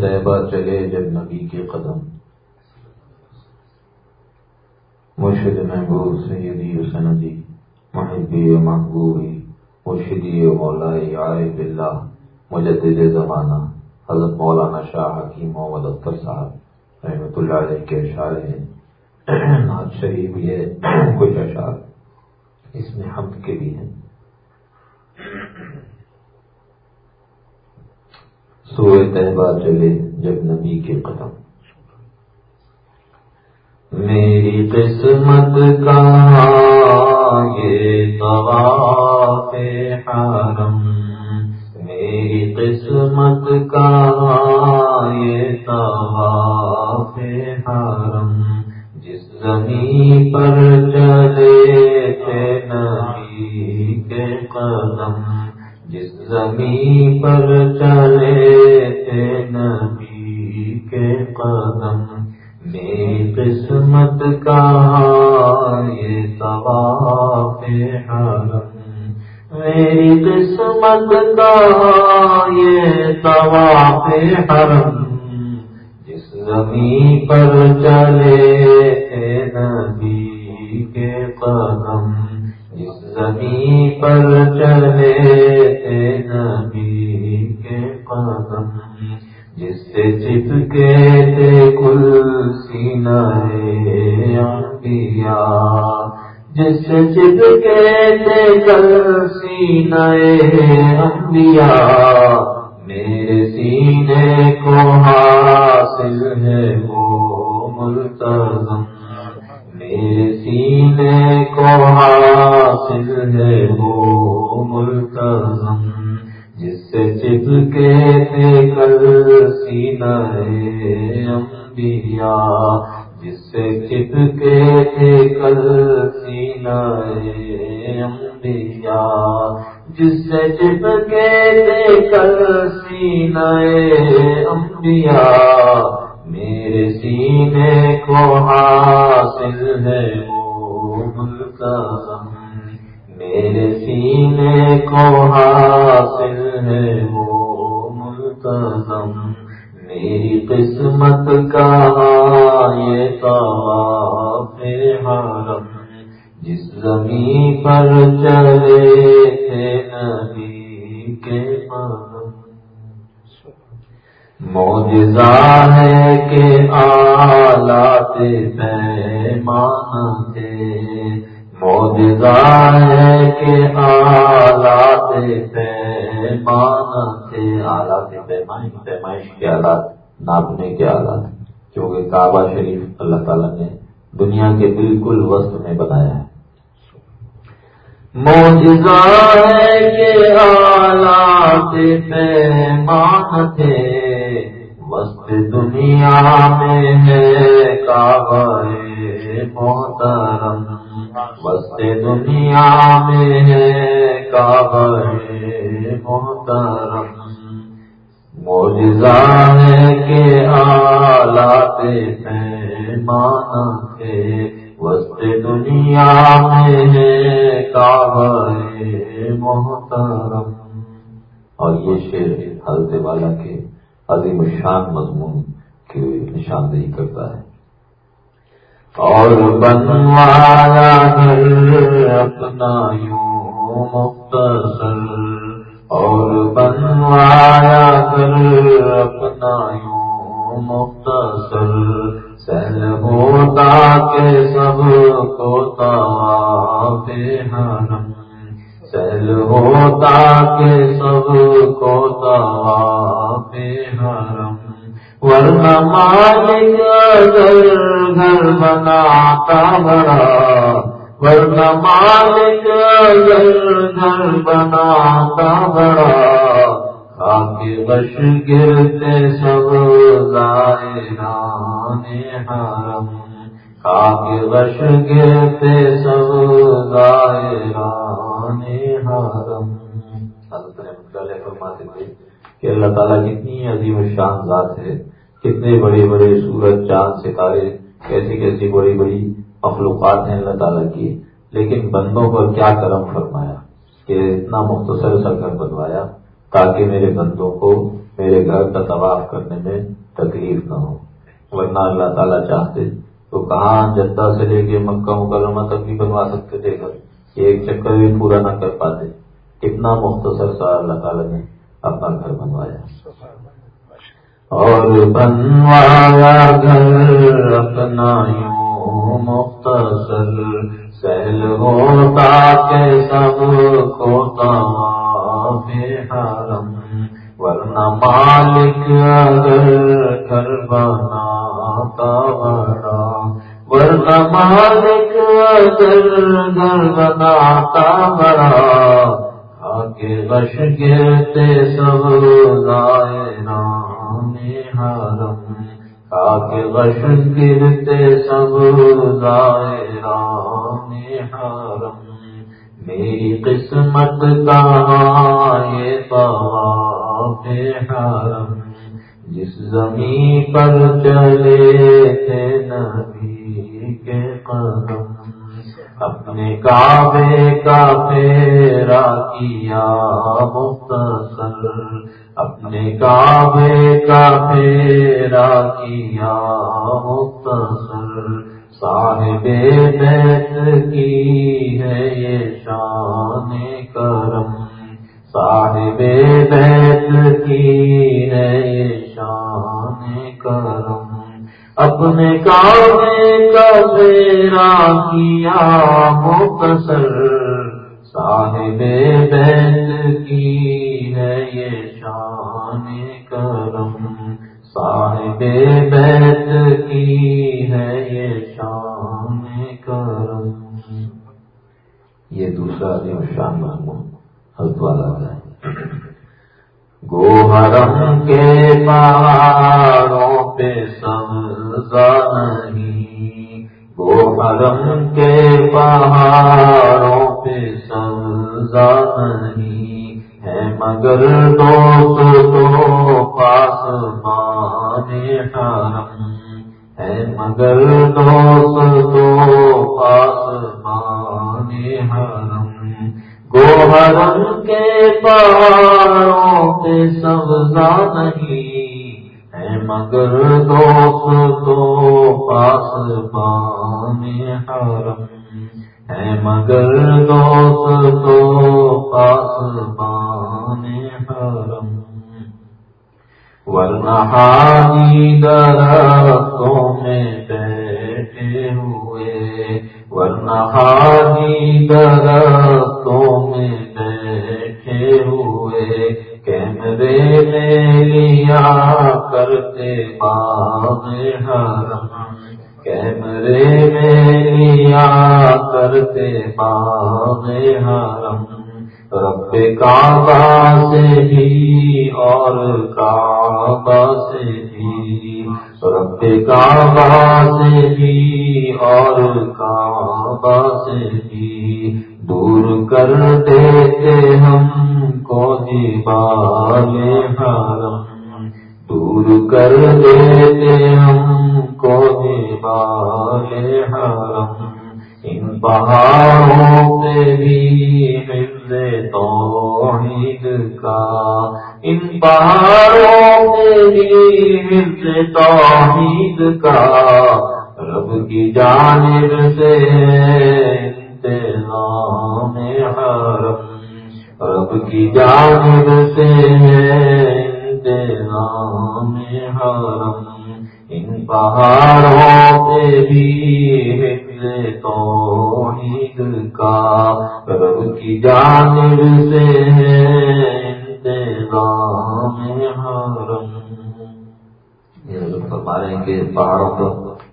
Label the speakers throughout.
Speaker 1: طیبہ چلے جب نبی کے قدم۔ مرشد محبوب سیدی سندی، محبی محبوبی مرشدی مولا عارف اللہ، مجدد زمانہ، حضرت مولانا شاہ حکیم محمد اختر صاحب رحمۃ اللہ علیہ کے اشعار ہیں۔ ناز شریف یہ کچھ اشعار اس میں حمد کے بھی ہیں۔ سوئے طیبہ چلے جب نبی کے قدم۔ میری قسمت کا یہ طواف حرم۔ میری قسمت کا یہ طواف حرم۔ جس زمین پر چلے تھے نبی کے قدم۔ جس زمین پر چلے تھے نبی کے قدم میری قسمت کا یہ طواف حرم۔ میری قسمت کا یہ طواف حرم۔ جس زمین پر چلے نبی کے قدم جس زمین پر چلے تھے نبی کے قدم۔ جس سے چپکے تھے کل سینہ انبیاء۔ جس سے چپکے تھے کل سینہ انبیاء۔ میرے سینے کو حاصل ہے وہ ملتظم سینے کو حاصل ہے وہ ملتظم جس سے چپکے تھے کل سینہ انبیاء، جس سے چپکے تھے کل سینہ انبیاء، جس سے چپکے تھے کل سینہ انبیاء میرے سینے کو حاصل ہے وہ ملتظم میرے سینے کو حاصل ہے وہ ملتظم میری قسمت کا یہ طواف حرم۔ جس زمین پر چلے تھے نبی کے قدم موجزہ ہے کہ آلات پیمان تھے موجزہ ہے کہ آلات پیمان تھے آلات پیمائش پیمائش کے آلات، ناپنے کے آلات۔ کیونکہ کعبہ شریف اللہ تعالیٰ نے دنیا کے بالکل وسط میں بنایا ہے۔ موجزہ ہے کہ آلات پیمان تھے دنیا میں ہے کعبہ محترم۔ وسط دنیا میں ہے کعبہ محترم۔ موجزہ ہے کہ آلات پیمان تھے وسط دنیا میں ہے کعبہ محترم۔ اور یہ شعر حضرت والا کے عظیم الشان مضمون کی نشاندہی کرتا ہے۔ اور بنوایا گھر اپنا یوں مختصر۔ اور بنوایا گھر اپنا یوں مختصر۔ سہل ہوتا کہ سب کو طواف حرم۔ سہل ہوتا کہ سب کو طواف مالک اگر گھر بناتا بڑا ورنہ مالک اگر گھر بناتا بڑا آپ بش گرتے سب زائران حرم آپ بش گرتے سب زائران حرم حضرت رحمۃ اللہ فرماتے تھے کہ اللہ تعالیٰ کتنی عظیم الشان ذات ہے کتنے بڑے بڑے سورج، چاند، ستارے، کیسی کیسی بڑی بڑی مخلوقات ہیں اللہ تعالیٰ کی۔ لیکن بندوں پر کیا کرم فرمایا؟ کہ اتنا مختصر سا گھر بنوایا تاکہ میرے بندوں کو میرے گھر کا طواف کرنے میں تکلیف نہ ہو۔ ورنہ اللہ تعالیٰ چاہتے تو کہاں جدہ سے لے کے مکہ مکرمہ تک بھی بنوا سکتے تھے گھر؟ ایک چکر بھی پورا نہ کر پاتے۔ کتنا مختصر سا اللہ تعالیٰ نے اپنا گھر بنوایا۔ اور بنوایا گھر اپنا یوں مختصر سہل ہوتا کہ سب کو حرم، ورنہ مالک اگر گھر بناتا بڑا، ورنہ مالک اگر گھر بناتا بڑا، آگے بش گرتے سب رام حرم آگے بش گرتے سب رام حرم میری قسمت کہاں یہ طواف حرم جس زمین پر چلے تھے نبی کے قدم اپنے کعبے کا پھیرا کیا مختصر اپنے کعبے کا پھیرا کیا، مختصر صاحب بیت کی ہے یہ شان کرم۔ صاحب بیت کی ہے یہ شان کرم۔ اپنے کعبے کا میرا کیا، مختصر صاحب بیت کی ہے یہ شان کرم۔ صاحب بیت کی ہے یہ شان کرم۔ یہ دوسرا دن شان محمود حضرت والا ہے۔ گوہرم کے پہاڑوں پہ سبزہ نہیں۔ گوہرم کے پہاڑوں پہ سبزہ نہیں۔ ہے مگر دو تو پاس مانے حرم ہے۔ مگر دو تو پاس مانے حرم۔ گوہرم کے پہاڑوں پہ سبزہ نہیں ہے۔ مگر دوست تو پاس بان حرم۔ ہے مگر دوست تو پاس بان حرم۔ ورنہ حاجی درختوں میں بیٹھے ہوئے۔ ورنہ حاجی درختوں میں بیٹھے ہوئے۔ کیمرے میں لیا کرتے باغ حرم۔ کیمرے میں لیا کرتے باغ حرم۔ رب کعبہ سے بھی اور کعبہ سے بھی۔ رب کعبہ سے بھی اور کعبہ سے بھی۔ دور کر دیتے ہم کو دیوال حرم۔ دور کر دیتے ہم کو دیوال حرم ان پہاڑوں پہ بھی حفظ توحید کا ان پہاڑوں پہ بھی حفظ توحید کا رب کی جانب سے انتظام حرم رب کی جانب سے انتظام حرم، ان پہاڑوں پہ بھی حفظ توحید کا رب کی جانب سے انتظام حرم۔ یہ فرما رہے ہیں کہ پہاڑوں پر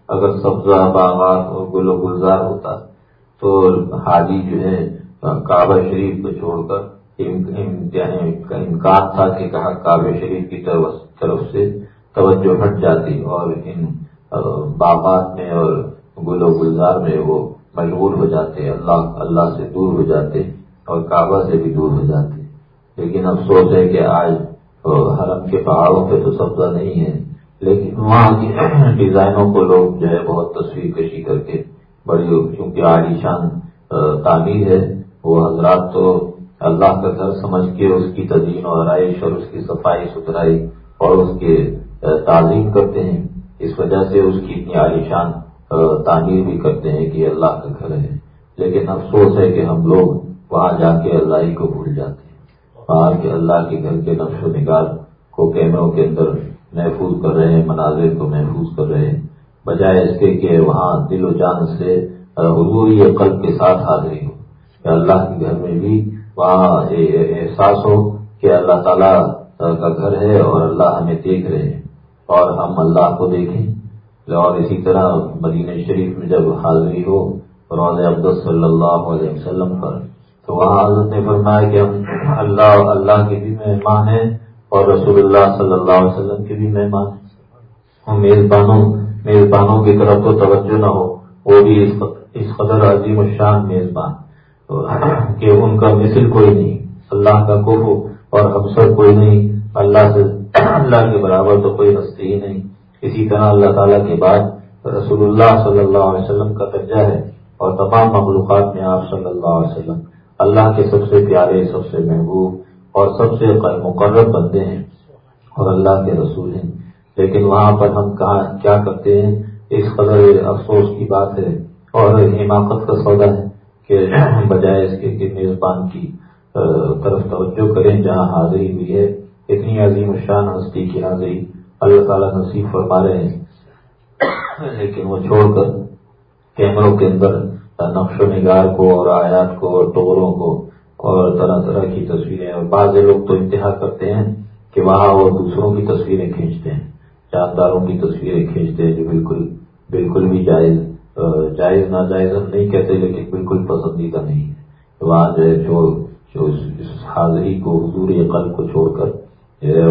Speaker 1: اگر سبزہ باغات اور گل و گلزار ہوتا تو حاجی جو ہے، کعبہ شریف کو چھوڑ کر امکان یعنی تھا کہ کہا کعبہ شریف کی طرف سے توجہ ہٹ جاتی اور ان باغات میں اور گل و گلزار میں وہ مشغول ہو جاتے، اللہ اللہ سے دور ہو جاتے اور کعبہ سے بھی دور ہو جاتے۔ لیکن افسوس ہے کہ آج حرم کے پہاڑوں پہ تو سبزہ نہیں ہے، لیکن وہاں کی ڈیزائنوں کو لوگ جو ہے بہت تصویر کشی کر کے بڑی کیونکہ عالی شان تعمیر ہے، وہ حضرات تو اللہ کا گھر سمجھ کے اس کی تدین و آرائش اور اس کی صفائی ستھرائی اور اس کے تعلیم کرتے ہیں۔ اس وجہ سے اس کی اتنی عالیشان تعمیر بھی کرتے ہیں کہ اللہ کا گھر ہے۔ لیکن افسوس ہے کہ ہم لوگ وہاں جا کے اللہ ہی کو بھول جاتے ہیں۔ وہاں کے اللہ کے گھر کے نقش و نگار کو کیمروں کے اندر محفوظ کر رہے ہیں، مناظر کو محفوظ کر رہے ہیں۔ بجائے اس کے کہ وہاں دل و جان سے حضوری قلب کے ساتھ حاضری ہو۔ کہ اللہ کے گھر میں بھی وہاں احساس ہو کہ اللہ تعالیٰ کا گھر ہے اور اللہ ہمیں دیکھ رہے ہیں اور ہم اللہ کو دیکھیں۔ اور اسی طرح مدینہ شریف میں جب حاضری ہو روز عبد صلی اللہ علیہ وسلم پر، تو وہاں حضرت نے فرمایا کہ ہم اللہ اللہ کے بھی مہمان ہیں اور رسول اللہ صلی اللہ علیہ وسلم کے بھی مہمان ہیں۔ میزبانوں میزبانوں کی طرف تو توجہ نہ ہو، وہ بھی اس قدر عظیم الشان میزبان۔ کہ ان کا مثل کوئی نہیں، اللہ کا کو اور ہم سب کوئی نہیں، اللہ سے، اللہ کے برابر تو کوئی ہستی ہی نہیں۔ اسی طرح اللہ تعالیٰ کے بعد رسول اللہ صلی اللہ علیہ وسلم کا درجہ ہے اور تمام مخلوقات میں آپ صلی اللہ علیہ وسلم اللہ کے سب سے پیارے، سب سے محبوب اور سب سے مقرر بندے ہیں اور اللہ کے رسول ہیں۔ لیکن وہاں پر ہم کہاں کیا کرتے ہیں؟ اس قدر افسوس کی بات ہے اور حماقت کا سودا ہے۔ کہ بجائے اس کے کہ میزبان کی طرف توجہ کریں، جہاں حاضری ہوئی ہے۔ اتنی عظیم شان ہستی کی حاضری اللہ تعالیٰ نصیب فرما رہے ہیں۔ لیکن وہ چھوڑ کر کیمروں کے اندر نقش و نگار کو اور آیات کو اور ٹوروں کو اور طرح طرح کی تصویریں، اور بعض لوگ تو انتہا کرتے ہیں کہ وہاں وہ دوسروں کی تصویریں کھینچتے ہیں، جانداروں کی تصویریں کھینچتے ہیں جو بالکل بالکل بھی جائز جائز ناجائز نہیں کہتے، لیکن بالکل پسندیدہ نہیں ہے۔ وہاں جو ہے، جو اس حاضری کو، حضور قلب کو چھوڑ کر ادھر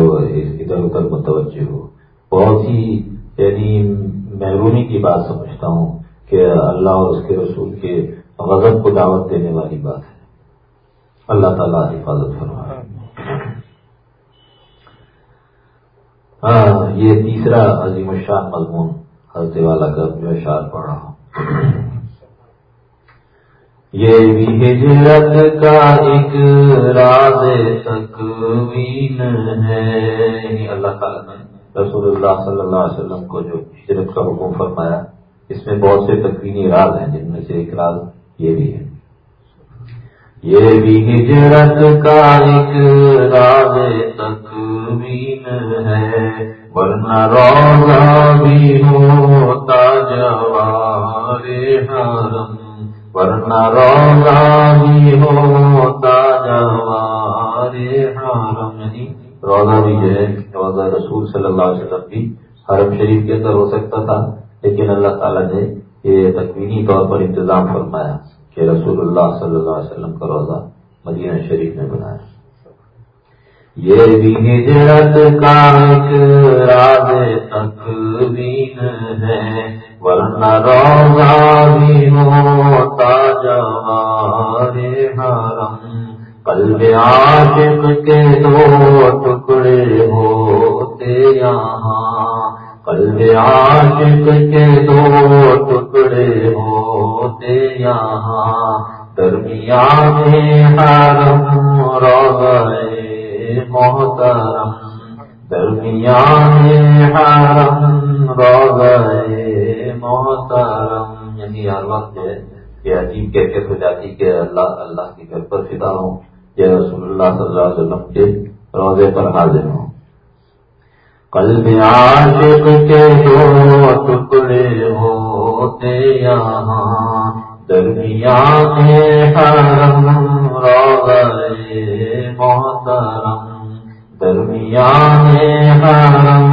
Speaker 1: ادھر متوجہ ہو۔ بہت ہی یعنی محرومی کی بات سمجھتا ہوں کہ اللہ اور اس کے رسول کے غضب کو دعوت دینے والی بات ہے۔ اللہ تعالیٰ حفاظت فرما ہاں یہ تیسرا عظیم الشان مضمون۔ حضرت والا کا جو اشار پڑھ رہا ہوں۔ یہ بھی ہجرت کا ایک راز تکوین ہے۔ یعنی اللہ تعالیٰ نے رسول اللہ صلی اللہ علیہ وسلم کو جو ہجرت کا حکم فرمایا، اس میں بہت سے تکوینی راز ہیں، جن میں سے ایک راز یہ بھی ہے۔ یہ بھی ہجرت کا ایک راز تکوین ہے۔ ورنہ روزہ بھی ہوتا جوار حرم ورنہ روزہ بھی ہوتا جوار حرم یعنی روزہ بھی جو ہے روزہ رسول صلی اللہ علیہ وسلم بھی حرم شریف کے اندر ہو سکتا تھا لیکن اللہ تعالیٰ نے یہ تکوینی طور پر انتظام فرمایا کہ رسول اللہ صلی اللہ علیہ وسلم کا روزہ مدینہ شریف میں بنایا یہ بھی ہجرت کا ایک راز تکوین ہے، ورنہ روزہ بھی ہوتا جوار حرم۔ قلب عاشق کے دو ٹکڑے ہوتے یہاں۔ قلب عاشق کے دو ٹکڑے ہوتے یہاں۔ درمیان حرم روزے محترم، درمیان حرم روزے محترم۔ یعنی ہر وقت جو ہے یہ عجیب کیفیت ہو جاتی کہ اللہ اللہ کے گھر پر فدا ہوں یا رسول اللہ صلی اللہ علیہ وسلم کے روزے پر حاضر ہوں۔ قلب عاشق کے دو ٹکڑے ہوتے یہاں، درمیان حرم روزے محترم۔ درمیان حرم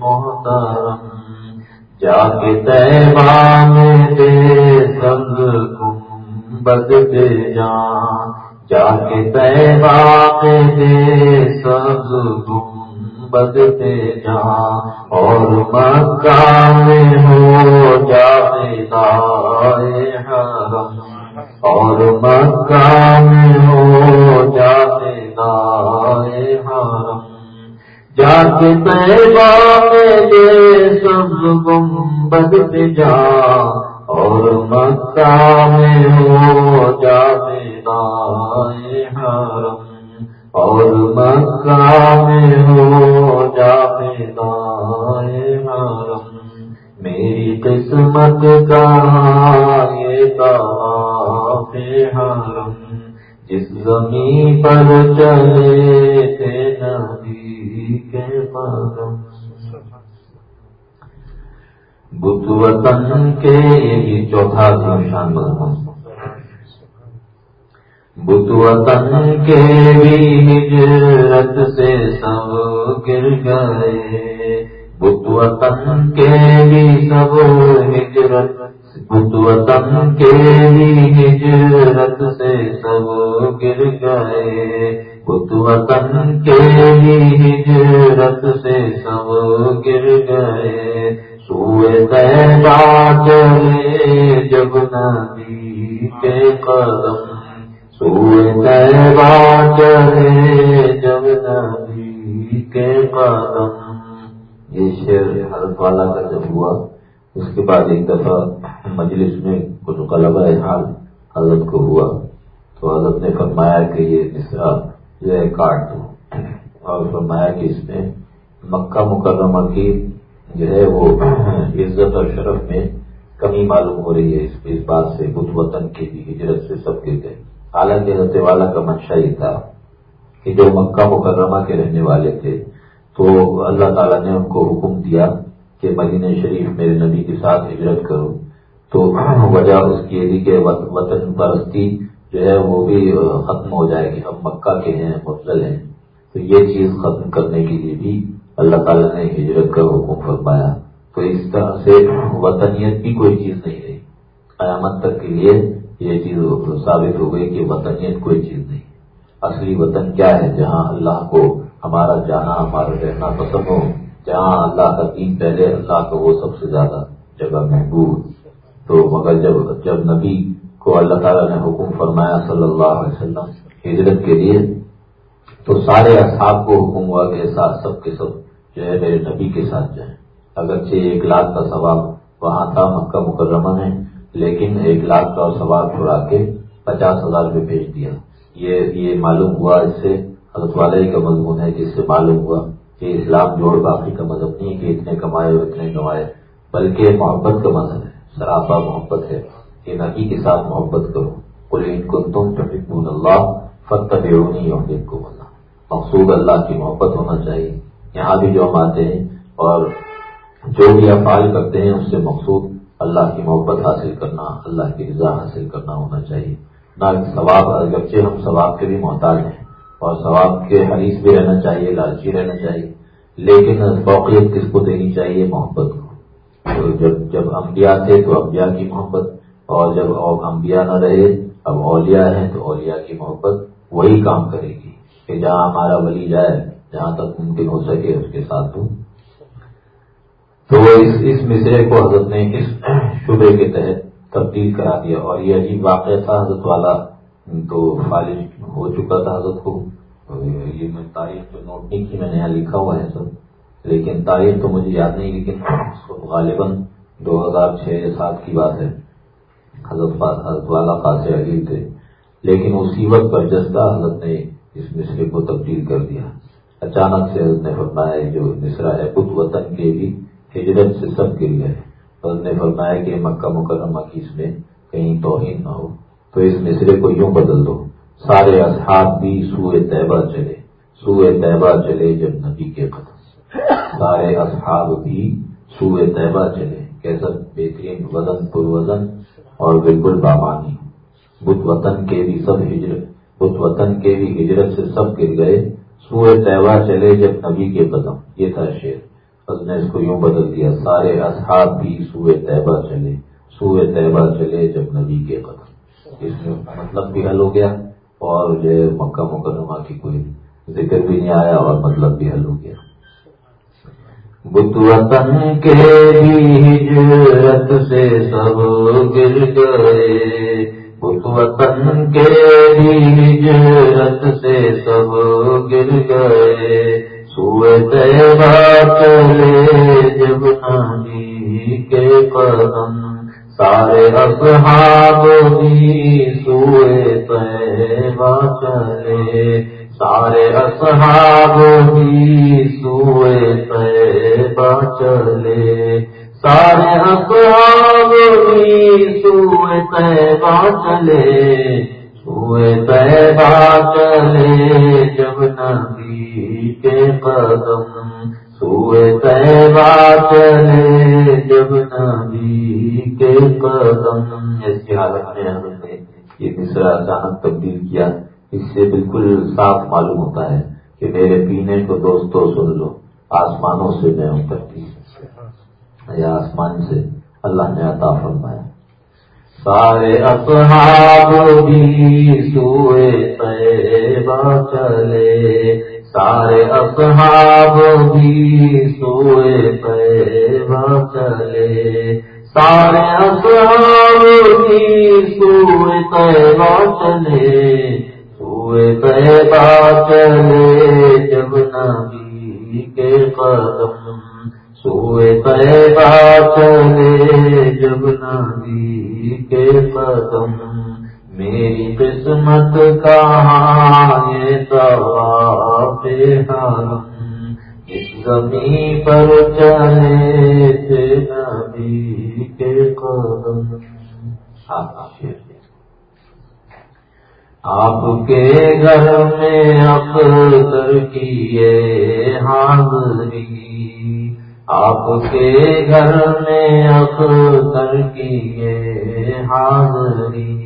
Speaker 1: محترم، جا کے میں دے سنگ کم بدتے جان، جا کے دے سب گم بدتے جا اور مکہ میں ہو جائے حرم، اور مکہ میں ہو جائے حرم جا کے میں دے سب گم بدتے جا اور مکہ میں ہو جائے حرم ہاں۔ اور مکہ میں ہو جا حرم ہاں۔ میری قسمت کا یہ حرم جس زمین پر چلے تھے نبی کے قدم بدھ وطن کے یہ چوتھا نشان مضمون بدھ وطن کے بھی ہجرت سے سب گر گئے۔ بدھ وطن کے بھی سب ہجرت بدھ وطن کے ہجرت سے سب گر گئے۔ بدھ وطن کے بھی ہجرت سے سب گر گئے۔ سوئے چلے جب ندی کے قدم۔ سوئے چلے جب ندی کے قدم۔ یہ شعر حضرت والا کا جب ہوا۔ اس کے بعد ایک دفعہ مجلس میں کچھ غلبہ حال حضرت کو ہوا تو حضرت نے فرمایا کہ یہ مصرا جو ہے کاٹ دو۔ اور فرمایا کہ اس میں مکہ مکرمہ کی جو ہے وہ عزت اور شرف میں کمی معلوم ہو رہی ہے۔ اس بات سے بدھ وطن کی ہجرت سے سب کے گئے حالانکہ حضرت والا کا منشا یہ تھا کہ جو مکہ مکرمہ کے رہنے والے تھے تو اللہ تعالیٰ نے ان کو حکم دیا کہ مدینہ شریف میرے نبی کے ساتھ ہجرت کرو تو وجہ اس کی کہ وطن پرستی جو ہے وہ بھی ختم ہو جائے گی۔ ہم مکہ کے ہیں مفضل ہیں۔ تو یہ چیز ختم کرنے کے لیے بھی اللہ تعالیٰ نے ہجرت کا حکم فرمایا۔ تو اس طرح سے وطنیت بھی کوئی چیز نہیں رہی۔ قیامت تک کے لیے یہ چیز ثابت ہو گئی کہ وطنیت کوئی چیز نہیں۔ اصلی وطن کیا ہے جہاں اللہ کو ہمارا جانا، ہمارا رہنا پسند ہو؟ جہاں اللہ کا دین پہلے اللہ کا وہ سب سے زیادہ جگہ محبوب۔ تو مگر جب جب نبی کو اللہ تعالیٰ نے حکم فرمایا صلی اللہ علیہ وسلم ہجرت کے لیے، تو سارے اصحاب کو حکم ہوا کہ ساتھ سب کے سب جو ہے میرے نبی کے ساتھ جائیں۔ اگرچہ ایک لاکھ کا ثواب وہاں تھا، مکہ مکرمہ میں، لیکن ایک لاکھ کا ثواب چھڑا کے پچاس ہزار میں بھیج دیا۔ یہ یہ معلوم ہوا، اس سے حضرت والی کا مضمون ہے جس سے معلوم ہوا کہ اسلام جوڑ باقی کا مذہب نہیں کہ اتنے کمائے اور اتنے کمائے بلکہ محبت کا مذہب ہے، سراپا محبت ہے، کہ نبی کے ساتھ محبت کرو۔ کل ان کو تم ٹفک اللہ فتح کو بنا مقصود اللہ کی محبت ہونا چاہیے۔ یہاں بھی جو ہم آتے ہیں اور جو بھی افعال کرتے ہیں، اس سے مقصود اللہ کی محبت حاصل کرنا، اللہ کی رضا حاصل کرنا ہونا چاہیے۔ نہ ثواب اگرچہ ہم ثواب کے بھی محتاج ہیں اور ثواب کے حریث بھی رہنا چاہیے لالچی رہنا چاہیے، لیکن فوقیت کس کو دینی چاہیے؟ محبت کو۔ جب جب انبیاء تھے تو انبیاء کی محبت، اور جب انبیاء نہ رہے، اب اولیاء ہیں تو اولیاء کی محبت وہی کام کرے گی کہ جہاں ہمارا ولی جائے، جہاں تک ممکن ہو سکے اس کے ساتھ دوں تو اس اس مصرے کو حضرت نے اس شبے کے تحت تبدیل کرا دیا، اور یہ عجیب واقعہ تھا، حضرت والا تو فالج ہو چکا تھا حضرت کو۔ یہ میں تاریخ تو نوٹ نہیں کی، میں نے یہاں لکھا ہوا ہے سب۔ لیکن تاریخ تو مجھے یاد نہیں، لیکن غالباً دو ہزار چھ یا سات کی بات ہے۔ حضرت حضرت والا خاص عجیب تھے۔ لیکن اسی وقت برجستہ حضرت نے اس مصرے کو تبدیل کر دیا۔ اچانک سے حضرت نے فرمایا جو مصرا ہے بدھ وطن کے بھی ہجرت سے سب گر گئے حضرت نے فرمایا کہ مکہ مکرمہ کی اس میں کہیں توہین نہ ہو۔ تو اس مصرے کو یوں بدل دو، سارے اصحاب بھی سوئے طیبہ چلے۔ سوئے طیبہ چلے جب نبی کے قدم سارے اصحاب بھی سوئے طیبہ چلے۔ کیسا بہترین وزن پر وزن اور بالکل بامانی۔ بدھ وطن کے بھی سب ہجرت بدھ وطن کے بھی ہجرت سے سب گر گئے۔ سوئے طیبہ چلے جب نبی کے قدم۔ یہ تھا شیر بس نے اس کو یوں بدل دیا، سارے اصحاب بھی سوئے طیبہ چلے۔ سوئے طیبہ چلے جب نبی کے قدم۔ مطلب بھی حل ہو گیا اور جو مکہ مکرمہ کی کوئی ذکر بھی نہیں آیا اور مطلب بھی حل ہو گیا۔ بدھ وطن کے ہجرت سے سب گر گئے۔ وطن کے ہجرت سے سب گر گئے۔ سوئے چلے جب نبی کے قدم۔ سارے اصحاب بھی سوئے طیبہ چلے سارے اصحاب بھی سوئے طیبہ چلے سارے اصحاب بھی سوئے طیبہ چلے سوئے طیبہ چلے جب نبی کے قدم سوئے طیبہ چلے جب نبی کے قدم ایسی حالت میں حضرت نے یہ مصرا اچانک تبدیل کیا۔ اس سے بالکل صاف معلوم ہوتا ہے کہ میرے پینے کو دوستوں سن لو، آسمانوں سے میں اترتی یا آسمان سے اللہ نے عطا فرمایا۔ سارے اصحاب بھی سوئے طیبہ چلے۔ سارے اصحاب بھی سوئے پیبا چلے۔ سارے اصحاب بھی سوئے پیبا چلے۔ سوئے پیبا چلے جب نبی کے قدم۔ سوئے پیبا چلے جب نبی کے قدم۔ میری قسمت کہاں یہ طواف حرم اس زمین پر چلے تھے نبی کے قدم۔ آپ کے گھر میں اختر کیے حاضری۔ آپ کے گھر میں اختر کیے حاضری۔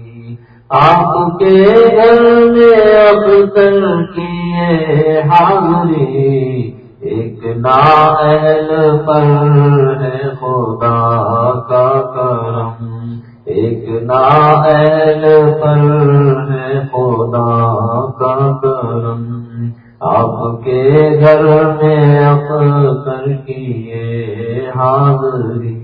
Speaker 1: آپ کے گھر میں اب تر کیے حاضری ایک نائل پر ہے خدا کا کرم۔ ایک نائل پر ہے خدا کا کرم۔ آپ کے گھر میں اب تر کیے حاضری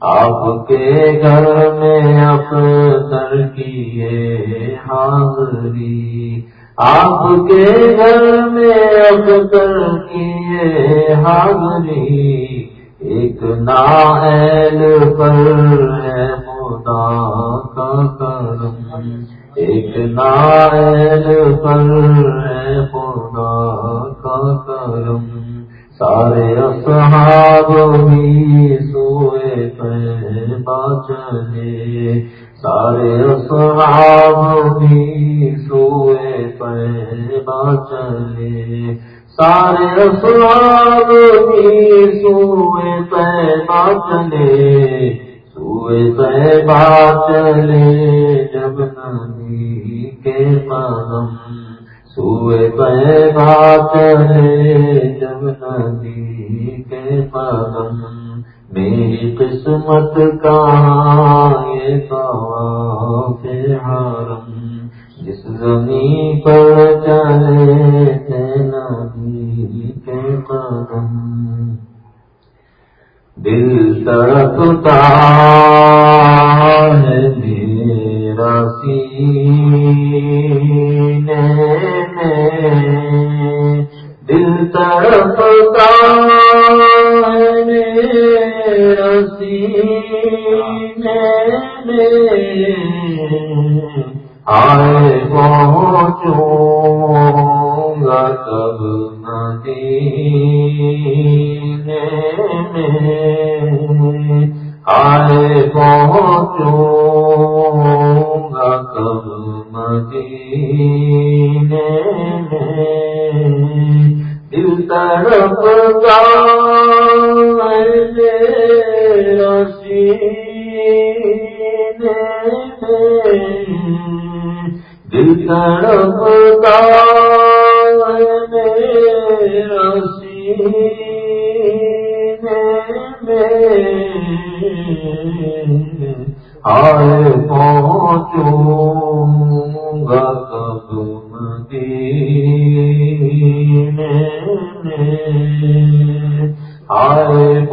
Speaker 1: آپ کے گھر میں اختر کیے حاضری۔ آپ کے گھر میں اختر کیے حاضری۔ ایک نائل پر ہے خدا کا کرم۔ ایک نائل پر ہے خدا کا کرم۔ سارے اصحاب بھی سوئے پہ چلے سارے اصحاب بھی سوئے پہ چلے سارے اصحاب بھی سوئے پہ چلے سوئے پہ چلے جب نبی کے قدم سوئے پہ بات جب ندی کے قدم میری قسمت کا یہ سے حرم جس زمین پر چلے تھے ندی کے قدم دل تڑپتا آئے آئے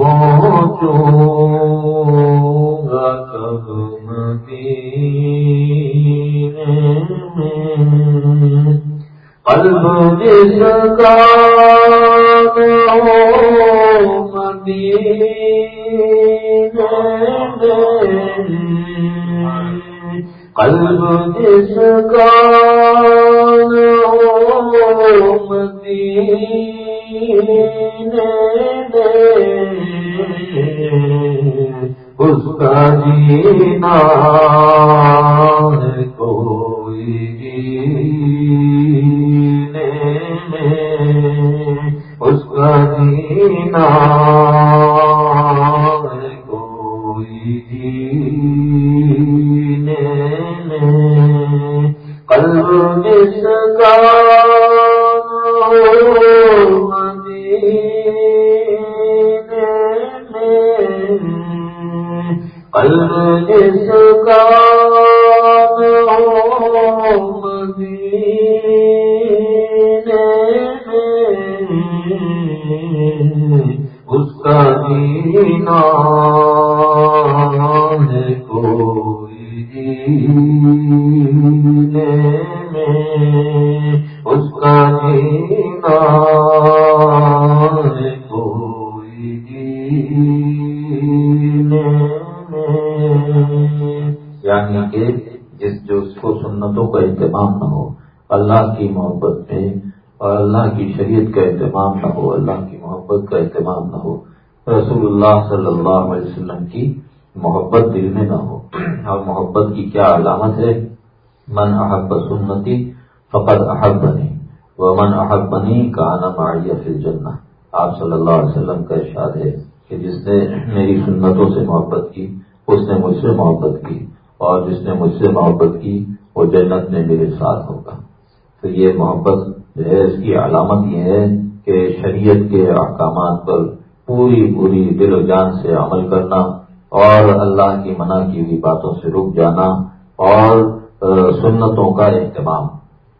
Speaker 1: جینا اللہ کی محبت میں اور اللہ کی شریعت کا اہتمام نہ ہو، اللہ کی محبت کا اہتمام نہ ہو، رسول اللہ صلی اللہ علیہ وسلم کی محبت دل میں نہ ہو۔ اور محبت کی کیا علامت ہے؟ من احب سنتی فقط احب بنی وہ من احب بنی کا نام فی الجنہ۔ آپ صلی اللہ علیہ وسلم کا ارشاد ہے کہ جس نے میری سنتوں سے محبت کی، اس نے مجھ سے محبت کی، اور جس نے مجھ سے محبت کی، وہ جنت میں میرے ساتھ ہوگا۔ تو یہ محبت جو ہے، اس کی علامت یہ ہے کہ شریعت کے احکامات پر پوری پوری دل و جان سے عمل کرنا اور اللہ کی منع کی ہوئی باتوں سے رک جانا اور سنتوں کا اہتمام۔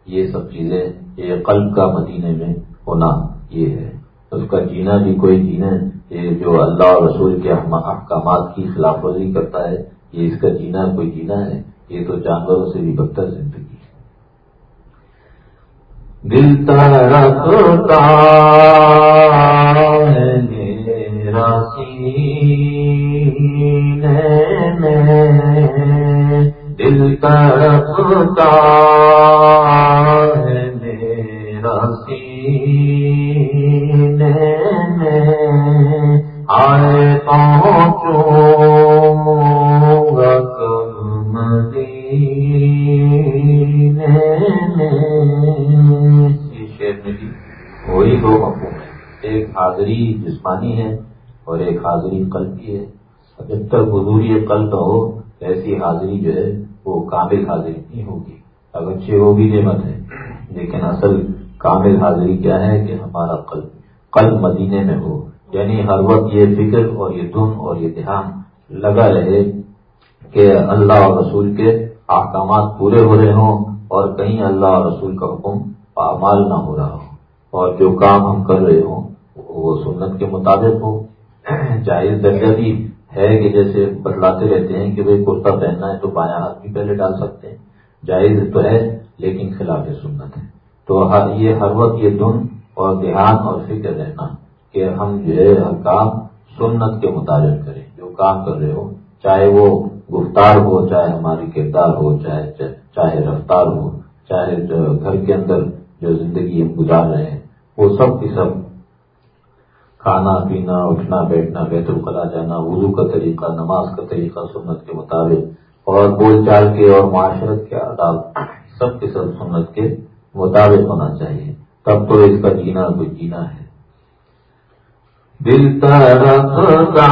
Speaker 1: یہ سب چیزیں یہ قلب کا مدینے میں ہونا یہ ہے۔ اس کا جینا بھی کوئی جینا یہ جو اللہ اور رسول کے احکامات کی خلاف ورزی کرتا ہے، یہ اس کا جینا کوئی جینا ہے۔ یہ تو جانوروں سے بھی بدتر زندگی۔ دل ترکتا ہے میرا سینے میں دل ترکتا حاضری قلب کی ہے۔ جب تک حضوری قلب ہو، ایسی حاضری جو ہے، وہ کامل حاضری نہیں ہوگی۔ اگرچہ وہ بھی نعمت ہے، لیکن اصل کامل حاضری کیا ہے کہ ہمارا قلب قلب مدینے میں ہو۔ یعنی ہر وقت یہ فکر اور یہ دھن اور یہ دھیان لگا رہے کہ اللہ اور رسول کے احکامات پورے ہو رہے ہوں اور کہیں اللہ اور رسول کا حکم پامال نہ ہو رہا ہو۔ اور جو کام ہم کر رہے ہوں، وہ سنت کے مطابق ہو جائز درجہ بھی ہے کہ جیسے بتلاتے رہتے ہیں کہ بھائی کرتا پہننا ہے تو بایاں ہاتھ بھی پہلے ڈال سکتے ہیں۔ جائز تو ہے لیکن خلاف سنت ہے۔ تو یہ ہر وقت یہ دھن اور دھیان اور فکر رہنا کہ ہم جو ہے ہر کام سنت کے مطابق کریں۔ جو کام کر رہے ہو، چاہے وہ گفتار ہو، چاہے ہماری کردار ہو، چاہے چاہے رفتار ہو، چاہے گھر کے اندر جو زندگی ہم گزار رہے ہیں، وہ سب کی سب کھانا پینا، اٹھنا، بیٹھنا، بیت الخلا جانا، وضو کا طریقہ، نماز کا طریقہ، سنت کے مطابق، اور بول چال کے اور معاشرت کے آداب، سب کے سب سنت کے مطابق ہونا چاہیے۔ تب تو اس کا جینا کوئی جینا ہے دل ترقتا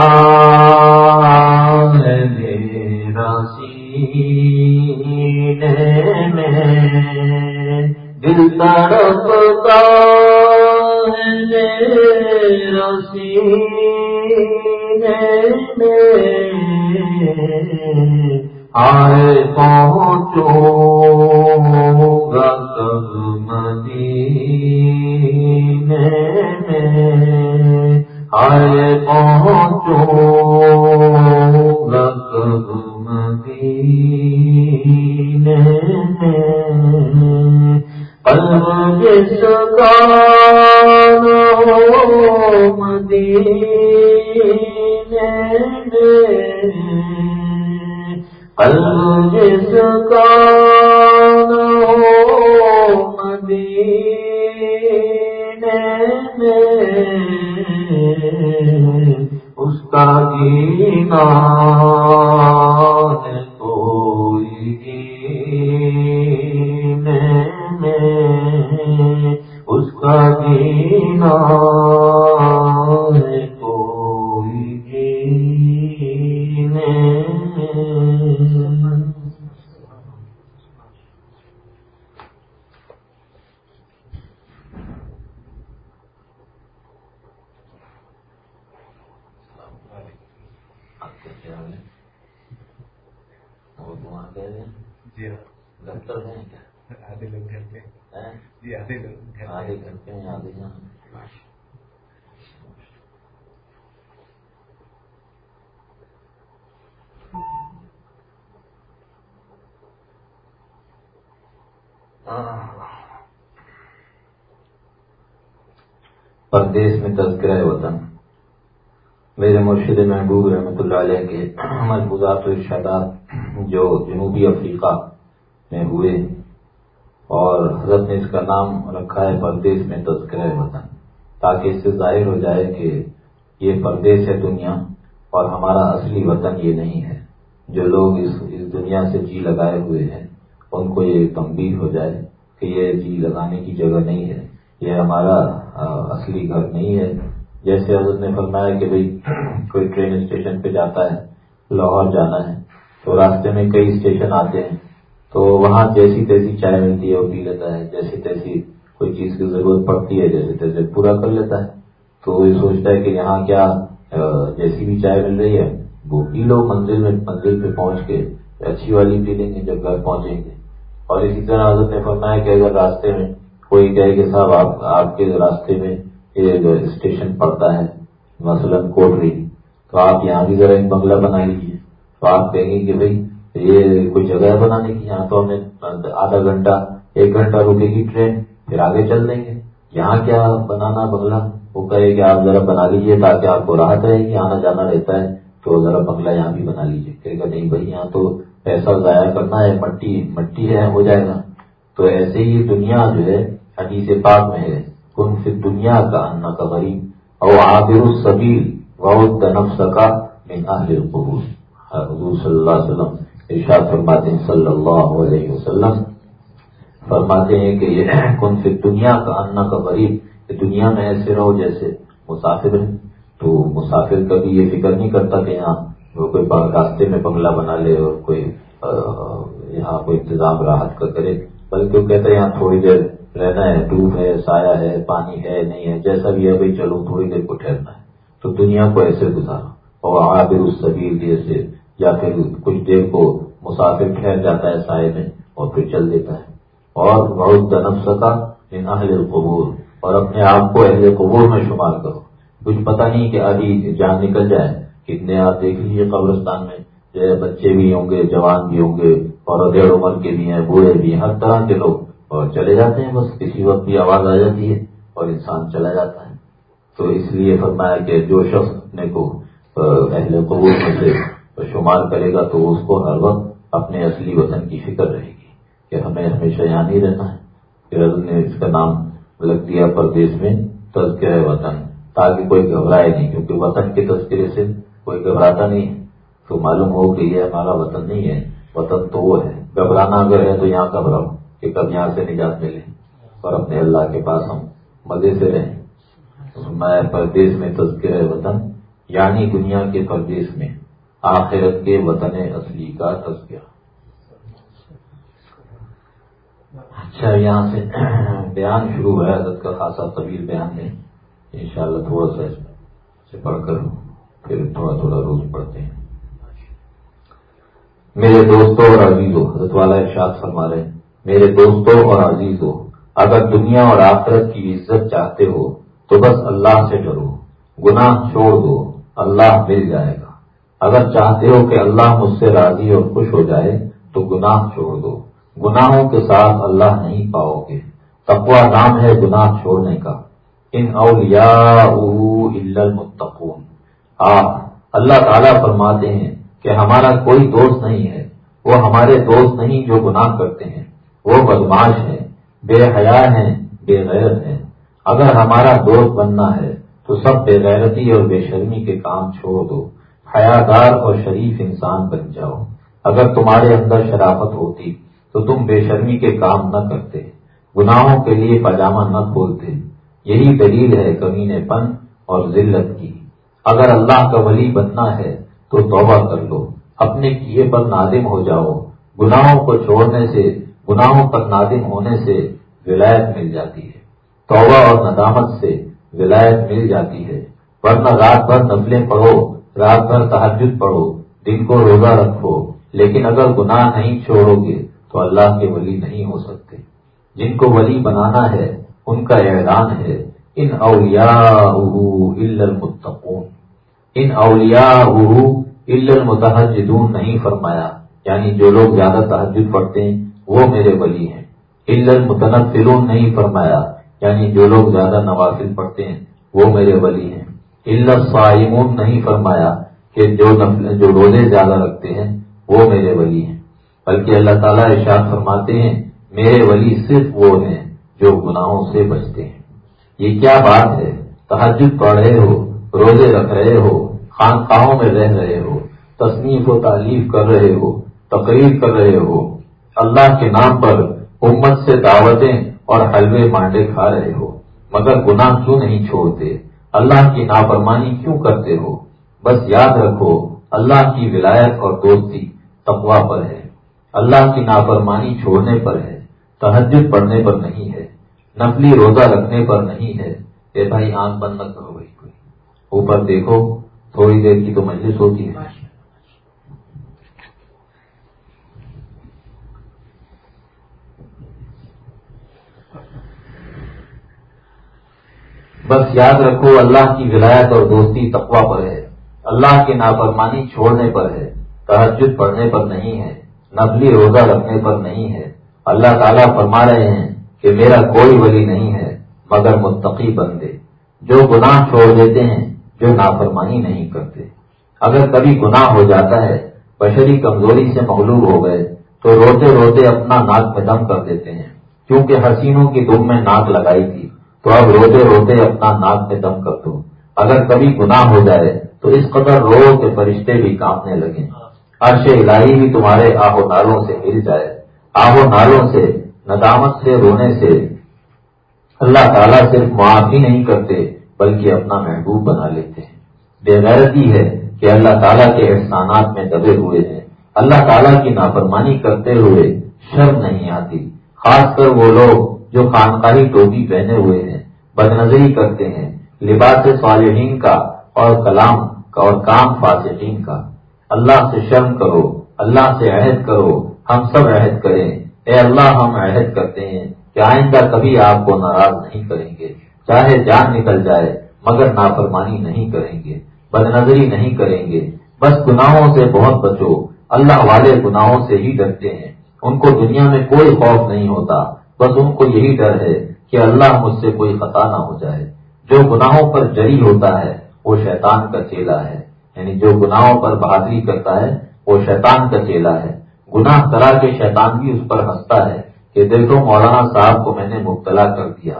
Speaker 1: میں۔ دل تڑپتا ہے میرا سینے میں، آئے پہنچو گا کب مدینے میں، آئے پہنچو گا کب مدینے قلب جس کا ہو مدینے میں قلب جس کا ہو مدینے میں اس کا جینا کوئی اس کا جینا پردیش میں تذکرہ وطن میرے مرشد محبوب رحمۃ اللہ علیہ کے مضبوطات ارشادات جو جنوبی افریقہ میں ہوئے اور حضرت نے اس کا نام رکھا ہے پردیش میں تذکرہ وطن، تاکہ اس سے ظاہر ہو جائے کہ یہ پردیش ہے دنیا اور ہمارا اصلی وطن یہ نہیں ہے۔ جو لوگ اس اس دنیا سے جی لگائے ہوئے ہیں، ان کو یہ تنبیہ ہو جائے کہ یہ جی لگانے کی جگہ نہیں ہے، یہ ہمارا اصلی گھر نہیں ہے۔ جیسے حضرت نے فرمایا کہ بھئی کوئی ٹرین اسٹیشن پہ جاتا ہے، لاہور جانا ہے، تو راستے میں کئی اسٹیشن آتے ہیں، تو وہاں جیسی تیسی چائے ملتی ہے، وہ پی لیتا ہے، جیسی تیسی کوئی چیز کی ضرورت پڑتی ہے، جیسے تیسے پورا کر لیتا ہے۔ تو وہ سوچتا ہے کہ یہاں کیا جیسی بھی چائے مل رہی ہے، وہ پی لو، منزل میں، منزل پہ پہنچ کے اچھی والی پی لیں گے جب گھر پہنچیں گے۔ اور اسی طرح حضرت نے فرمایا کہ اگر راستے میں کوئی کہے کہ صاحب، آپ آپ کے راستے میں اسٹیشن پڑتا ہے۔ مثلاً کوٹری۔ تو آپ یہاں بھی ذرا ایک بنگلہ بنا لیجیے تو آپ کہیں گے کہ بھائی یہ کوئی جگہ ہے بنانے کی؟ یہاں تو ہمیں آدھا گھنٹہ، ایک گھنٹہ رکے گی ٹرین، پھر آگے چل دیں گے۔ یہاں کیا بنانا بنگلہ؟ وہ کہے کہ آپ ذرا بنا لیجیے تاکہ آپ کو راحت رہے گی، آنا جانا رہتا ہے۔ تو ذرا بنگلہ یہاں بھی بنا لیجیے کہے گا نہیں بھائی یہاں تو پیسہ ضائع کرنا ہے، مٹی مٹی ہے، ہو جائے گا۔ تو ایسے ہی دنیا جو ہے، حدیث پاک میں ہے۔ کن فی دنیا کا انا کا غریب اور عابر الصبیل بہت تنف سکا من اہل القبول ہاں، حضور صلی اللہ علیہ وسلم ارشاد فرماتے ہیں، صلی اللہ علیہ وسلم فرماتے ہیں کہ یہ کن فی دنیا کا انا کا غریب دنیا میں ایسے رہو جیسے مسافر ہیں۔ تو مسافر کبھی یہ فکر نہیں کرتا کہ یہاں وہ کوئی راستے میں بنگلہ بنا لے اور کوئی یہاں کوئی انتظام راحت کا کرے، بلکہ وہ کہتے ہیں یہاں تھوڑی دیر رہنا ہے، دھوپ ہے، سایہ ہے، پانی ہے، نہیں ہے، جیسا بھی ہے بھائی چلو، تھوڑی دیر کو ٹھہرنا ہے۔ تو دنیا کو ایسے گزارا اور آبر اس سبیر جیسے یا پھر کچھ دیر کو مسافر ٹھہر جاتا ہے سائے میں اور پھر چل دیتا ہے۔ اور بہت دنب سکا ان اہل قبور اور اپنے آپ کو اہل قبور میں شمار کرو۔ کچھ پتہ نہیں کہ ابھی جان نکل جائے کتنے آپ دیکھ لیجیے قبرستان میں۔ جو بچے بھی ہوں گے، جوان بھی ہوں گے، اور ادھیڑ عمر کے بھی ہیں، بوڑھے بھی ہیں، ہر طرح کے لوگ۔ اور چلے جاتے ہیں، بس کسی وقت بھی آواز آ جاتی ہے اور انسان چلا جاتا ہے۔ تو اس لیے فرمایا کہ جو شخص اپنے کو اہل قبول میں سے شمار کرے گا تو اس کو ہر وقت اپنے اصلی وطن کی فکر رہے گی کہ ہمیں ہمیشہ یہاں نہیں رہنا ہے۔ پھر نے اس کا نام لگ دیا پردیش میں تذکرہ وطن، تاکہ کوئی گھبرائے نہیں، کیونکہ وطن کے تذکرے سے کوئی گھبراتا نہیں ہے۔ تو معلوم ہو کہ یہ ہمارا وطن نہیں ہے، وطن تو وہ ہے۔ گھبرانا اگر ہے تو یہاں گھبراؤ۔ کہ یہاں سے نجات ملے اور اپنے اللہ کے پاس ہم مزے سے رہیں۔ میں پردیش میں تذکر وطن یعنی دنیا کے پردیش میں آخرت کے وطن اصلی کا تذکرہ۔ اچھا یہاں سے بیان شروع ہے، حضرت کا خاصا طویل بیان ہے۔ انشاءاللہ تھوڑا سا اس سے پڑھ کر پھر تھوڑا تھوڑا روز پڑھتے ہیں۔ میرے دوستوں اور عزیزوں، حضرت والا ارشاد فرما رہے ہیں میرے دوستوں اور عزیزوں، اگر دنیا اور آخرت کی عزت چاہتے ہو، تو بس اللہ سے ڈرو۔ گناہ چھوڑ دو، اللہ مل جائے گا۔ اگر چاہتے ہو کہ اللہ مجھ سے راضی اور خوش ہو جائے، تو گناہ چھوڑ دو۔ گناہوں کے ساتھ اللہ نہیں پاؤ گے۔ تقوا نام ہے گناہ چھوڑنے کا۔ ان اولیاء المتقون۔ آپ اللہ تعالیٰ فرماتے ہیں کہ ہمارا کوئی دوست نہیں ہے۔ وہ ہمارے دوست نہیں جو گناہ کرتے ہیں۔ وہ بدماش ہیں بے حیا ہیں بے غیر ہیں اگر ہمارا دوست بننا ہے، تو سب بے غیرتی اور بے شرمی کے کام چھوڑ دو۔ حیادار اور شریف انسان بن جاؤ۔ اگر تمہارے اندر شرافت ہوتی، تو تم بے شرمی کے کام نہ کرتے۔ گناہوں کے لیے پاجامہ نہ کھولتے۔ یہی دلیل ہے کمینے پن اور ذلت کی۔ اگر اللہ کا ولی بننا ہے، تو توبہ کر لو۔ اپنے کیے پر نادم ہو جاؤ۔ گناہوں کو چھوڑنے سے گناہوں پر نادم ہونے سے ولایت مل جاتی ہے۔ توبہ اور ندامت سے ولایت مل جاتی ہے۔ ورنہ رات بھر نفلیں پڑھو، رات بھر تحجد پڑھو، دن کو روزہ رکھو۔ لیکن اگر گناہ نہیں چھوڑو گے تو اللہ کے ولی نہیں ہو سکتے۔ جن کو ولی بنانا ہے، ان کا اعلان ہے، ان اولیاء المتقون۔ ان اولیاء المتحجدون نہیں فرمایا۔ یعنی جو لوگ زیادہ تحجد پڑھتے ہیں وہ میرے ولی ہیں۔ المتنفلون نہیں فرمایا یعنی جو لوگ زیادہ نوافل پڑھتے ہیں، وہ میرے ولی ہیں۔ الصائمون نہیں فرمایا کہ جو جو روزے زیادہ رکھتے ہیں، وہ میرے ولی ہیں۔ بلکہ اللہ تعالیٰ ارشاد فرماتے ہیں، میرے ولی صرف وہ ہیں جو گناہوں سے بچتے ہیں۔ یہ کیا بات ہے؟ تحجد پڑھ رہے ہو، روزے رکھ رہے ہو، خانقاہوں میں رہ رہے ہو تصنیف و تعلیف کر رہے ہو، تقریر کر رہے ہو اللہ کے نام پر امت سے دعوتیں اور حلوے مانڈے کھا رہے ہو۔ مگر گناہ کیوں نہیں چھوڑتے؟ اللہ کی نافرمانی کیوں کرتے ہو؟ بس یاد رکھو، اللہ کی ولایت اور دوستی تقوا پر ہے۔ اللہ کی نافرمانی چھوڑنے پر ہے تحجد پڑھنے پر نہیں ہے نقلی روزہ رکھنے پر نہیں ہے۔ اے بھائی، آنکھ بند نہ کرو بھائی کوئی۔ اوپر دیکھو، تھوڑی دیر کی تو مجلس ہوتی ہے۔ بس یاد رکھو، اللہ کی ولایت اور دوستی تقوا پر ہے۔ اللہ کی نافرمانی چھوڑنے پر ہے تحجد پڑھنے پر نہیں ہے، نقلی روزہ رکھنے پر نہیں ہے۔ اللہ تعالیٰ فرما رہے ہیں کہ میرا کوئی ولی نہیں ہے، مگر متقی بندے۔ جو گناہ چھوڑ دیتے ہیں، جو نافرمانی نہیں کرتے۔ اگر کبھی گناہ ہو جاتا ہے، بشری کمزوری سے مغلوب ہو گئے، تو روتے روتے اپنا ناک میں دم کر دیتے ہیں۔ کیونکہ حسینوں کی دم میں ناک لگائی تھی۔ تو اب روتے روتے اپنا ناک میں دم کر دو۔ اگر کبھی گناہ ہو جائے تو اس قدر رو کے فرشتے بھی کانپنے لگے عرش الہی بھی تمہارے آہو نالوں سے مل جائے۔ آہو نالوں سے، ندامت سے، رونے سے۔ اللہ تعالیٰ صرف معافی نہیں کرتے، بلکہ اپنا محبوب بنا لیتے ہیں۔ بے غیرتی ہے کہ اللہ تعالیٰ کے احسانات میں دبے ہوئے ہیں۔ اللہ تعالیٰ کی نافرمانی کرتے ہوئے شرم نہیں آتی۔ خاص کر وہ لوگ جو خانقاہی ٹوپی پہنے ہوئے ہیں بد نظری کرتے ہیں، لباس صالحین کا اور کلام کا اور کام فاسقین کا۔ اللہ سے شرم کرو، اللہ سے عہد کرو، ہم سب عہد کریں۔ اے اللہ، ہم عہد کرتے ہیں کہ آئندہ کبھی آپ کو ناراض نہیں کریں گے۔ چاہے جان نکل جائے، مگر نافرمانی نہیں کریں گے۔ بد نظری نہیں کریں گے۔ بس گناہوں سے بہت بچو۔ اللہ والے گناہوں سے ہی ڈرتے ہیں۔ ان کو دنیا میں کوئی خوف نہیں ہوتا۔ بس ان کو یہی ڈر ہے کہ اللہ مجھ سے کوئی خطا نہ ہو جائے۔ جو گناہوں پر جری ہوتا ہے، وہ شیطان کا چیلا ہے۔ یعنی جو گناہوں پر بہادری کرتا ہے، وہ شیطان کا چیلا ہے۔ گناہ کرا کے شیطان بھی اس پر ہنستا ہے کہ دیکھو مولانا صاحب کو میں نے مبتلا کر دیا۔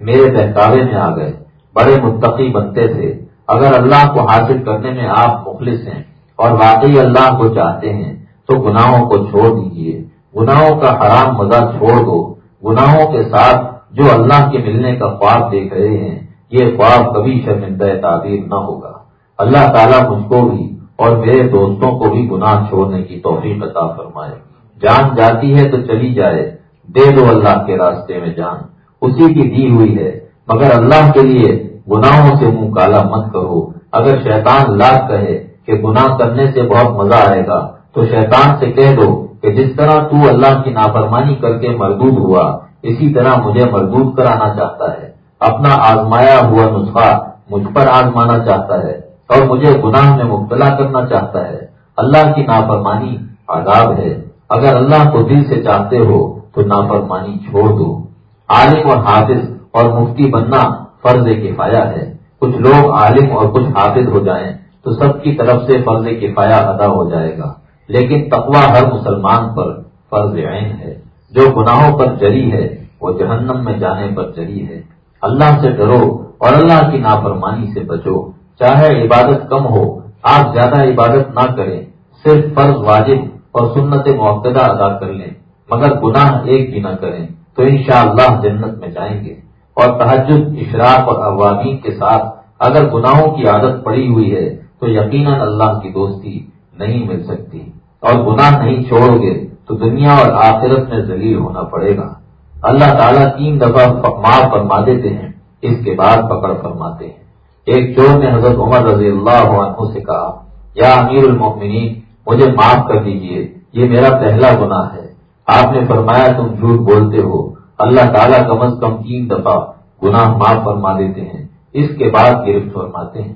Speaker 1: میرے بہکاوے میں آ گئے۔ بڑے متقی بنتے تھے۔ اگر اللہ کو حاصل کرنے میں آپ مخلص ہیں اور واقعی اللہ کو چاہتے ہیں، تو گناہوں کو چھوڑ دیجیے گناہوں کا حرام مزہ چھوڑ دو۔ گناہوں کے ساتھ جو اللہ کے ملنے کا خواب دیکھ رہے ہیں، یہ خواب کبھی شرمندہ تعبیر نہ ہوگا۔ اللہ تعالیٰ مجھ کو بھی اور میرے دوستوں کو بھی گناہ چھوڑنے کی توفیق عطا فرمائے۔ جان جاتی ہے تو چلی جائے، دے دو اللہ کے راستے میں جان۔ اسی کی دی ہوئی ہے، مگر اللہ کے لیے گناہوں سے منہ کالا مت کرو۔ اگر شیطان لاکھ کہے کہ گناہ کرنے سے بہت مزہ آئے گا، تو شیطان سے کہہ دو کہ جس طرح تو اللہ کی نافرمانی کر کے مردود ہوا، اسی طرح مجھے مردود کرانا چاہتا ہے۔ اپنا آزمایا ہوا نسخہ مجھ پر آزمانا چاہتا ہے اور مجھے گناہ میں مبتلا کرنا چاہتا ہے۔ اللہ کی نافرمانی عذاب ہے۔ اگر اللہ کو دل سے چاہتے ہو تو نافرمانی چھوڑ دو۔ عالم اور حافظ اور مفتی بننا فرض کفایا ہے۔ کچھ لوگ عالم اور کچھ حافظ ہو جائیں تو سب کی طرف سے فرض کفایا ادا ہو جائے گا۔ لیکن تقوا ہر مسلمان پر فرض عین ہے۔ جو گناہوں پر جری ہے، وہ جہنم میں جانے پر جری ہے۔ اللہ سے ڈرو اور اللہ کی نافرمانی سے بچو۔ چاہے عبادت کم ہو، آپ زیادہ عبادت نہ کریں۔ صرف فرض واجب اور سنت معقدہ ادا کر لیں۔ مگر گناہ ایک بھی نہ کریں، تو انشاءاللہ جنت میں جائیں گے۔ اور تحجد اشراق اور عوامین کے ساتھ اگر گناہوں کی عادت پڑی ہوئی ہے، تو یقیناً اللہ کی دوستی نہیں مل سکتی۔ اور گناہ نہیں چھوڑو گے تو دنیا اور آخرت میں ذلیل ہونا پڑے گا۔ اللہ تعالیٰ تین دفعہ معاف فرما دیتے ہیں، اس کے بعد پکڑ فرماتے ہیں۔ ایک چور نے حضرت عمر رضی اللہ عنہ سے کہا، یا امیر المؤمنین، مجھے معاف کر دیجیے، یہ میرا پہلا گناہ ہے۔ آپ نے فرمایا، تم جھوٹ بولتے ہو۔ اللہ تعالیٰ کم از کم تین دفعہ گناہ معاف فرما دیتے ہیں، اس کے بعد گرفت فرماتے ہیں۔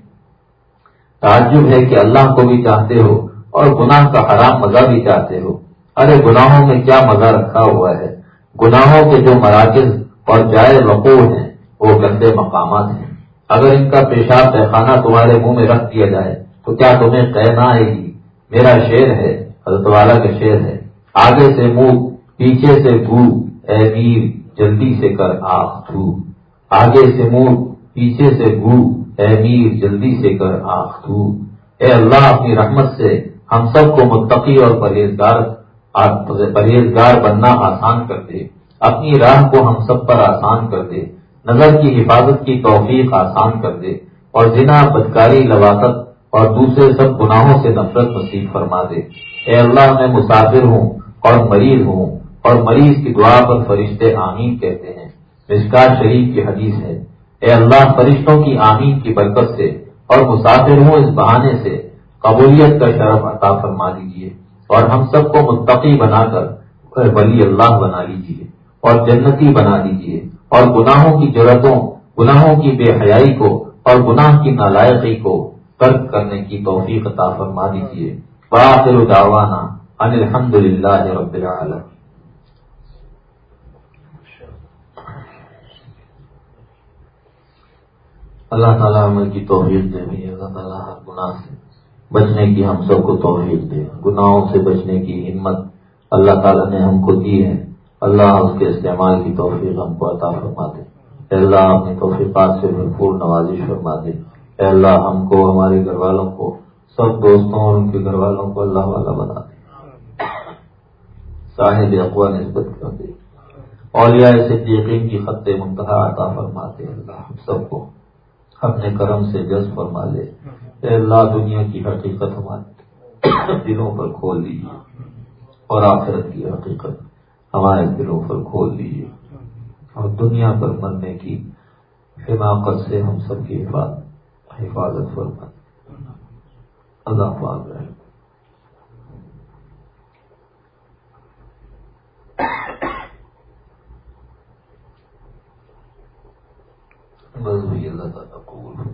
Speaker 1: تعجب ہے کہ اللہ کو بھی چاہتے ہو اور گناہ کا حرام مزہ بھی چاہتے ہو۔ ارے گناہوں میں کیا مزہ رکھا ہوا ہے؟ گناہوں کے جو مراکز اور جائے وقوع ہیں، وہ گندے مقامات ہیں۔ اگر ان کا پیشاب پیخانہ تمہارے منہ میں رکھ دیا جائے، تو کیا تمہیں قید نہ آئے گی؟ میرا شیر ہے، حضرت والا کا شیر ہے۔ آگے سے منہ، پیچھے سے گو اے میر، جلدی سے کر آخ تھو آگے سے منہ، پیچھے سے گو اے میر، جلدی سے کر آخ تھو اے اللہ، اپنی رحمت سے ہم سب کو متقی اور پرہیزگار پرہیزگار بننا آسان کر دے۔ اپنی راہ کو ہم سب پر آسان کر دے۔ نظر کی حفاظت کی توفیق آسان کر دے۔ اور جنا بدکاری لواقت اور دوسرے سب گناہوں سے نفرت نصیب فرما دے۔ اے اللہ، میں مسافر ہوں اور مریض ہوں اور مریض کی دعا پر فرشتے آمین کہتے ہیں۔ مشکار شریف کی حدیث ہے۔ اے اللہ، فرشتوں کی آمین کی برکت سے اور مسافر ہوں اس بہانے سے۔ قبولیت کا شرف عطا فرما دیجیے اور ہم سب کو متقی بنا کر ولی اللہ بنا لیجیے اور جنتی بنا دیجیے اور گناہوں کی ضرورتوں گناہوں کی بے حیائی کو اور گناہ کی نالائقی کو ترک کرنے کی توفیق عطا فرما دیجیے باخر دعوانا ان الحمد للہ رب العالمین۔ اللہ تعالیٰ عمل کی توفیق دے۔ بھی اللہ تعالیٰ ہر گناہ سے بچنے کی ہم سب کو توفیق دے۔ گناہوں سے بچنے کی ہمت اللہ تعالیٰ نے ہم کو دی ہے۔ اللہ اس کے استعمال کی توفیق ہم کو عطا فرما دے اللہ، اپنی توفیقات سے بھرپور نوازش فرما دے اے اللہ، ہم کو، ہمارے گھر والوں کو، سب دوستوں اور ان کے گھر والوں کو اللہ والا بنا دے صاحب اقوا نسبت کر دے اولیاء سے یقین کی خط منتہا عطا فرما دے اللہ، ہم سب کو اپنے کرم سے جذب فرما لے اے اللہ دنیا کی حقیقت ہمارے دلوں پر کھول دیجیے اور آخرت کی حقیقت ہمارے دلوں پر کھول دیجیے اور دنیا پر مرنے کی حماقت سے ہم سب کی حفاظت حفاظت فرما اللہ پاک رہے بس بھی اللہ تعالیٰ قبول